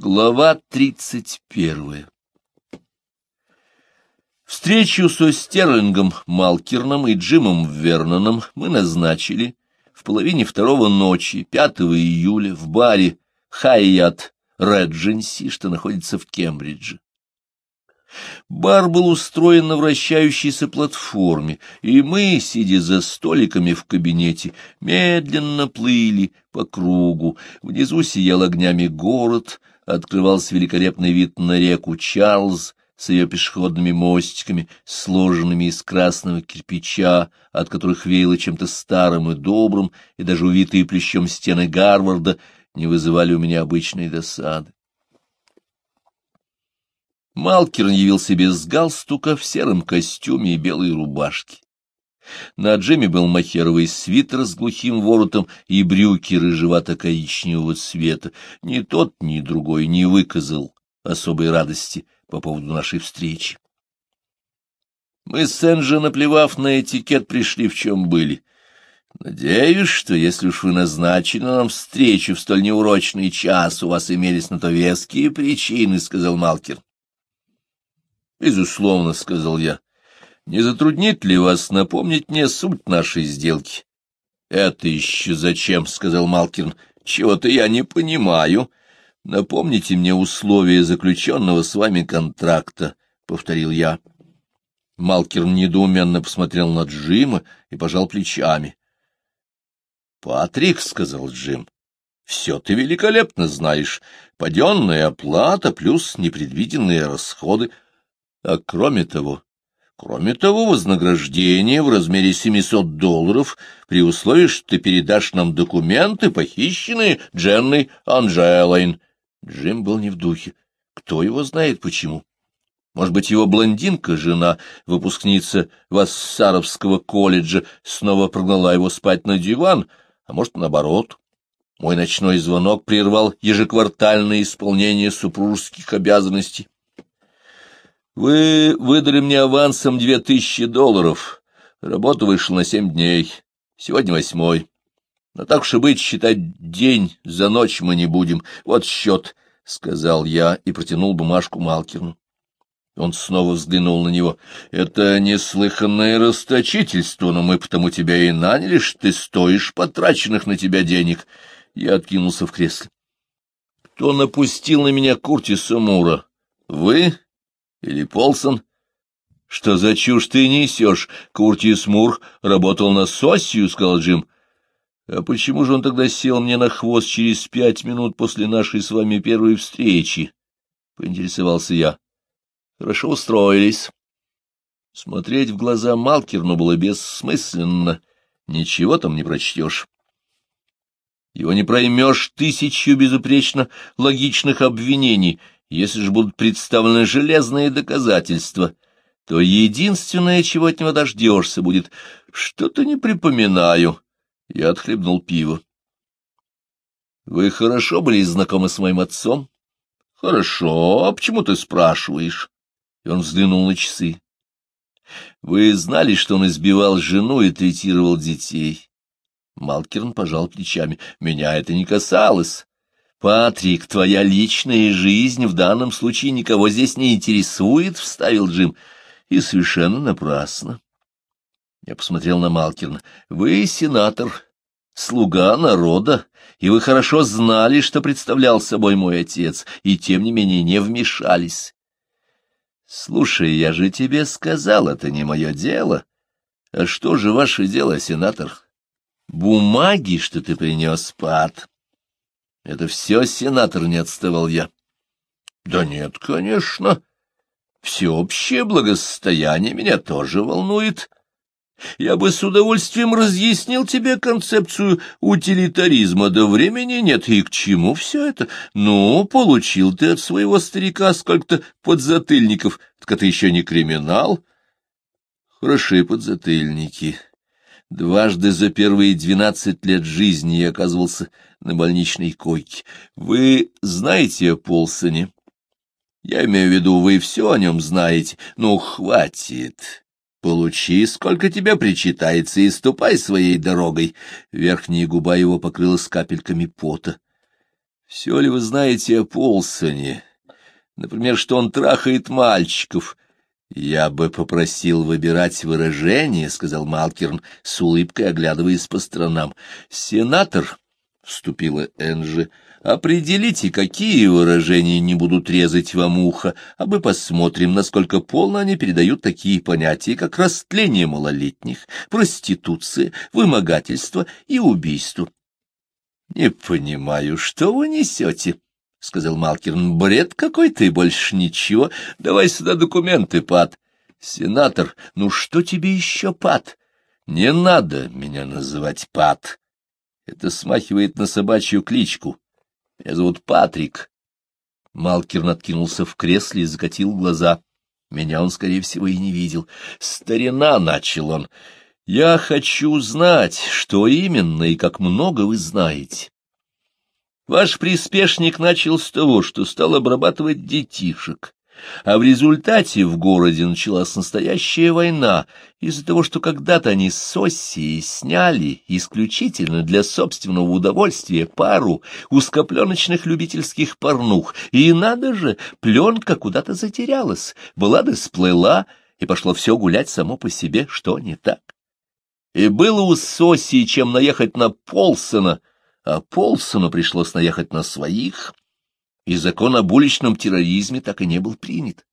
Глава тридцать первая Встречу со Стерлингом Малкерном и Джимом Верноном мы назначили в половине второго ночи, 5 июля, в баре «Хайят Редженси», что находится в Кембридже. Бар был устроен на вращающейся платформе, и мы, сидя за столиками в кабинете, медленно плыли по кругу. Внизу сиял огнями город, открывался великолепный вид на реку Чарльз с ее пешеходными мостиками, сложенными из красного кирпича, от которых веяло чем-то старым и добрым, и даже увитые плещом стены Гарварда не вызывали у меня обычной досады. Малкерн явился без галстука в сером костюме и белой рубашке. На Джеме был махеровый свитер с глухим воротом и брюки рыжевато-коричневого цвета. Ни тот, ни другой не выказал особой радости по поводу нашей встречи. Мы с Энджи, наплевав на этикет, пришли в чем были. Надеюсь, что если уж вы назначили нам встречу в столь неурочный час, у вас имелись на то веские причины, — сказал Малкер. — Безусловно, — сказал я. Не затруднит ли вас напомнить мне суть нашей сделки? — Это еще зачем? — сказал Малкин. — Чего-то я не понимаю. Напомните мне условия заключенного с вами контракта, — повторил я. Малкин недоуменно посмотрел на Джима и пожал плечами. — Патрик, — сказал Джим, — все ты великолепно знаешь. Паденная оплата плюс непредвиденные расходы. А кроме того, Кроме того, вознаграждение в размере 700 долларов при условии, что ты передашь нам документы, похищенные Дженной Анжелайн. Джим был не в духе. Кто его знает почему? Может быть, его блондинка, жена, выпускница Вассаровского колледжа, снова прогнала его спать на диван, а может, наоборот. Мой ночной звонок прервал ежеквартальное исполнение супружеских обязанностей. Вы выдали мне авансом две тысячи долларов. Работа вышла на семь дней. Сегодня восьмой. Но так уж и быть, считать день за ночь мы не будем. Вот счет, — сказал я и протянул бумажку Малкину. Он снова взглянул на него. — Это неслыханное расточительство, но мы потому тебя и наняли, что ты стоишь потраченных на тебя денег. Я откинулся в кресле. — Кто напустил на меня Куртиса Мура? Вы или Полсон? Что за чушь ты несешь? Куртис Мур работал на Сосию, — сказал Джим. А почему же он тогда сел мне на хвост через пять минут после нашей с вами первой встречи? — поинтересовался я. Хорошо устроились. Смотреть в глаза Малкерну было бессмысленно. Ничего там не прочтешь. Его не проймешь тысячу безупречно логичных обвинений — если же будут представлены железные доказательства, то единственное, чего от него дождешься, будет «что-то не припоминаю». Я отхлебнул пиво. «Вы хорошо были знакомы с моим отцом?» «Хорошо. А почему ты спрашиваешь?» И он взглянул на часы. «Вы знали, что он избивал жену и третировал детей?» Малкерн пожал плечами. «Меня это не касалось. «Патрик, твоя личная жизнь в данном случае никого здесь не интересует», — вставил Джим. «И совершенно напрасно». Я посмотрел на Малкерна. «Вы сенатор, слуга народа, и вы хорошо знали, что представлял собой мой отец, и тем не менее не вмешались». «Слушай, я же тебе сказал, это не мое дело. А что же ваше дело, сенатор? Бумаги, что ты принес, Пат». Это все сенатор не отставал я. Да нет, конечно. Всеобщее благосостояние меня тоже волнует. Я бы с удовольствием разъяснил тебе концепцию утилитаризма, да времени нет, и к чему все это? Ну, получил ты от своего старика сколько-то подзатыльников, так это еще не криминал. Хороши подзатыльники. Дважды за первые двенадцать лет жизни я оказывался на больничной койке. Вы знаете о Полсоне? Я имею в виду, вы все о нем знаете. Ну, хватит. Получи, сколько тебе причитается, и ступай своей дорогой. Верхняя губа его покрылась капельками пота. Все ли вы знаете о Полсоне? Например, что он трахает мальчиков. Я бы попросил выбирать выражение, — сказал Малкерн, с улыбкой оглядываясь по сторонам. Сенатор, — вступила Энджи, — определите, какие выражения не будут резать вам ухо, а мы посмотрим, насколько полно они передают такие понятия, как растление малолетних, проституция, вымогательство и убийство. — Не понимаю, что вы несете? — сказал Малкерн. — Бред какой-то и больше ничего. Давай сюда документы, Пат. — Сенатор, ну что тебе еще, Пат? Не надо меня называть Пат. Это смахивает на собачью кличку. Меня зовут Патрик. Малкерн откинулся в кресле и закатил глаза. Меня он, скорее всего, и не видел. «Старина!» — начал он. Я хочу знать, что именно и как много вы знаете. Ваш приспешник начал с того, что стал обрабатывать детишек, а в результате в городе началась настоящая война из-за того, что когда-то они с Оссией сняли исключительно для собственного удовольствия пару узкопленочных любительских порнух, и надо же, пленка куда-то затерялась, была да сплыла, и пошло все гулять само по себе, что не так. И было у Соси, чем наехать на Полсона, а Полсону пришлось наехать на своих, и закон об уличном терроризме так и не был принят.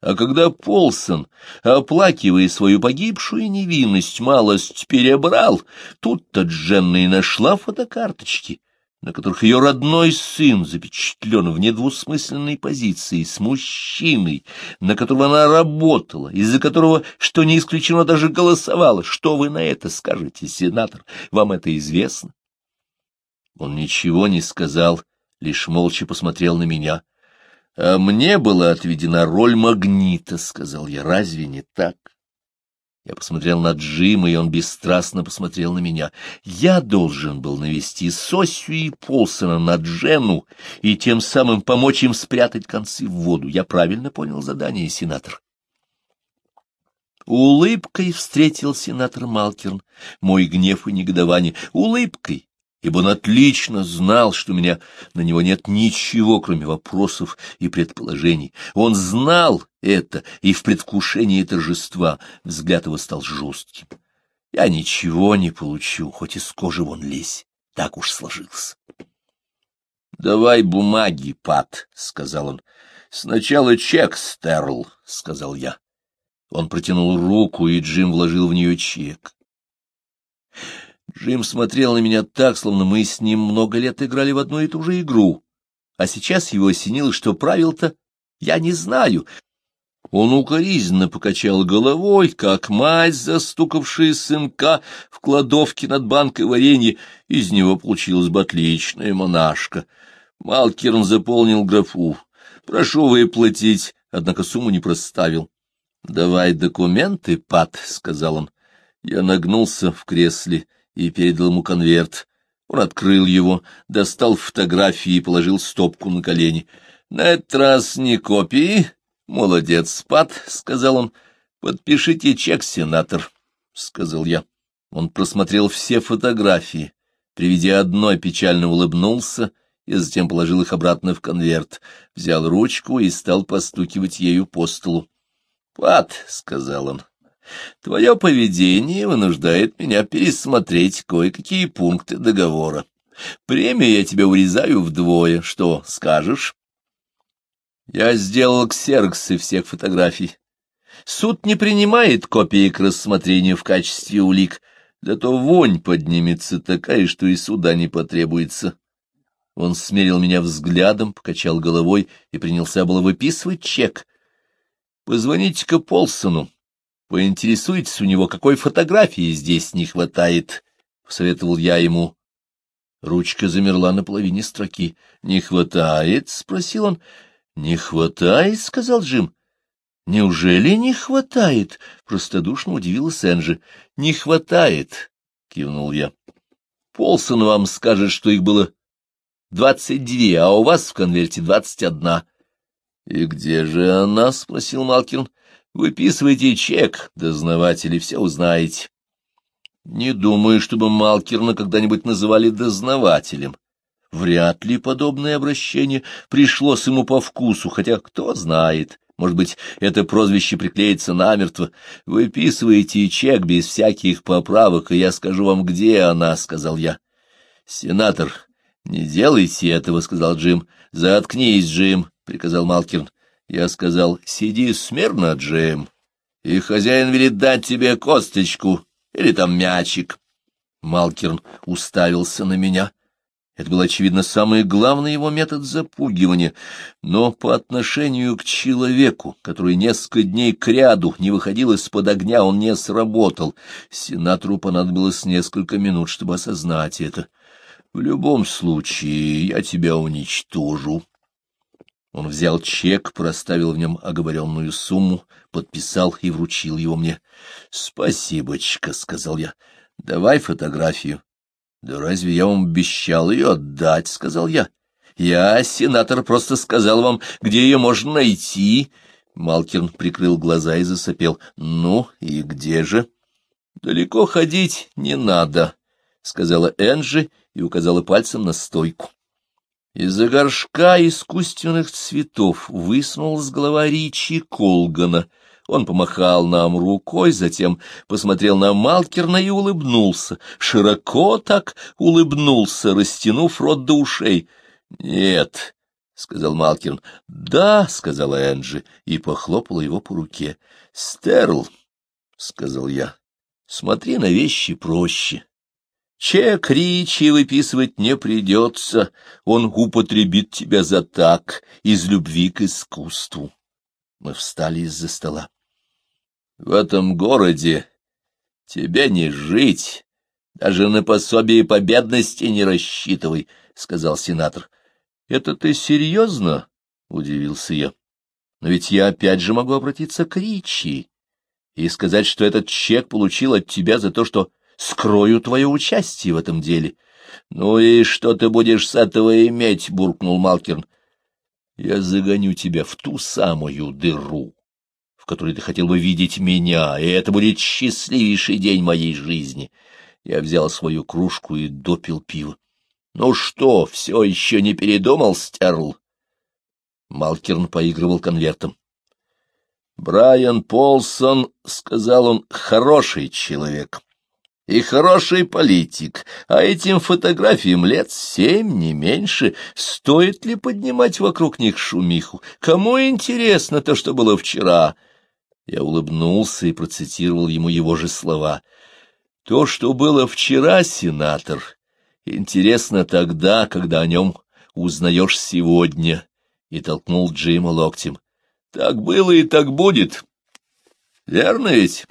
А когда Полсон, оплакивая свою погибшую невинность, малость перебрал, тут-то Дженна и нашла фотокарточки, на которых ее родной сын запечатлен в недвусмысленной позиции с мужчиной, на которого она работала, из-за которого, что не исключено, даже голосовала. Что вы на это скажете, сенатор? Вам это известно? Он ничего не сказал, лишь молча посмотрел на меня. — А мне была отведена роль магнита, — сказал я. — Разве не так? — я посмотрел на Джима, и он бесстрастно посмотрел на меня. Я должен был навести Сосью и Полсона на Джену и тем самым помочь им спрятать концы в воду. Я правильно понял задание, сенатор? Улыбкой встретил сенатор Малкерн мой гнев и негодование. Улыбкой, ибо он отлично знал, что у меня на него нет ничего, кроме вопросов и предположений. Он знал это, и в предвкушении торжества взгляд его стал жестким. Я ничего не получу, хоть из кожи вон лезь, так уж сложилось. — Давай бумаги, Пат, — сказал он. — Сначала чек, Стерл, — сказал я. Он протянул руку, и Джим вложил в нее чек. Джим смотрел на меня так, словно мы с ним много лет играли в одну и ту же игру. А сейчас его осенило, что правил-то я не знаю. Он укоризненно покачал головой, как мать, застукавшая сынка в кладовке над банкой варенья. Из него получилась бы отличная монашка. Малкерн заполнил графу. «Прошу выплатить», однако сумму не проставил. «Давай документы, Пат», — сказал он. Я нагнулся в кресле и передал ему конверт. Он открыл его, достал фотографии и положил стопку на колени. — На этот раз не копии. — Молодец, Пат, — сказал он. — Подпишите чек, сенатор, — сказал я. Он просмотрел все фотографии. При виде одной печально улыбнулся и затем положил их обратно в конверт, взял ручку и стал постукивать ею по столу. — Пат, — сказал он, Твое поведение вынуждает меня пересмотреть кое-какие пункты договора. Премию я тебе урезаю вдвое. Что скажешь? Я сделал ксероксы всех фотографий. Суд не принимает копии к рассмотрению в качестве улик, зато вонь поднимется такая, что и суда не потребуется. Он смерил меня взглядом, покачал головой и принялся было выписывать чек. Позвоните-ка Полсону. Поинтересуйтесь у него, какой фотографии здесь не хватает, — посоветовал я ему. Ручка замерла на половине строки. — Не хватает? — спросил он. — Не хватает? — сказал Джим. — Неужели не хватает? — простодушно удивилась Энджи. — Не хватает, — кивнул я. — Полсон вам скажет, что их было двадцать две, а у вас в конверте двадцать одна. — И где же она? — спросил Малкин. Выписывайте чек, дознаватели, все узнаете. Не думаю, чтобы Малкерна когда-нибудь называли дознавателем. Вряд ли подобное обращение пришлось ему по вкусу, хотя кто знает, может быть, это прозвище приклеится намертво. Выписывайте чек без всяких поправок, и я скажу вам, где она, — сказал я. — Сенатор, не делайте этого, — сказал Джим. — Заткнись, Джим, — приказал Малкин. Я сказал, — сиди смирно, Джим, и хозяин велит дать тебе косточку или там мячик. Малкерн уставился на меня. Это был, очевидно, самый главный его метод запугивания, но по отношению к человеку, который несколько дней кряду не выходил из-под огня, он не сработал. Сенатору понадобилось несколько минут, чтобы осознать это. В любом случае, я тебя уничтожу. Он взял чек, проставил в нем оговоренную сумму, подписал и вручил его мне. — Спасибочка, — сказал я. — Давай фотографию. — Да разве я вам обещал ее отдать, — сказал я. — Я, сенатор, просто сказал вам, где ее можно найти. Малкин прикрыл глаза и засопел. — Ну, и где же? — Далеко ходить не надо, — сказала Энджи и указала пальцем на стойку. Из-за горшка искусственных цветов высунулась голова Ричи Колгана. Он помахал нам рукой, затем посмотрел на Малкерна и улыбнулся. Широко так улыбнулся, растянув рот до ушей. — Нет, — сказал Малкерн. — Да, — сказала Энджи и похлопала его по руке. — Стерл, — сказал я, — смотри на вещи проще. Чек Ричи выписывать не придется, он употребит тебя за так, из любви к искусству. Мы встали из-за стола. В этом городе тебе не жить, даже на пособие по бедности не рассчитывай, — сказал сенатор. — Это ты серьезно? — удивился я. — Но ведь я опять же могу обратиться к Ричи и сказать, что этот чек получил от тебя за то, что скрою твое участие в этом деле. — Ну и что ты будешь с этого иметь? — буркнул Малкерн. — Я загоню тебя в ту самую дыру, в которой ты хотел бы видеть меня, и это будет счастливейший день моей жизни. Я взял свою кружку и допил пиво. — Ну что, все еще не передумал, Стерл? Малкерн поигрывал конвертом. — Брайан Полсон, — сказал он, — хороший человек и хороший политик, а этим фотографиям лет семь, не меньше. Стоит ли поднимать вокруг них шумиху? Кому интересно то, что было вчера?» Я улыбнулся и процитировал ему его же слова. «То, что было вчера, сенатор, интересно тогда, когда о нем узнаешь сегодня», и толкнул Джима локтем. «Так было и так будет. Верно ведь?»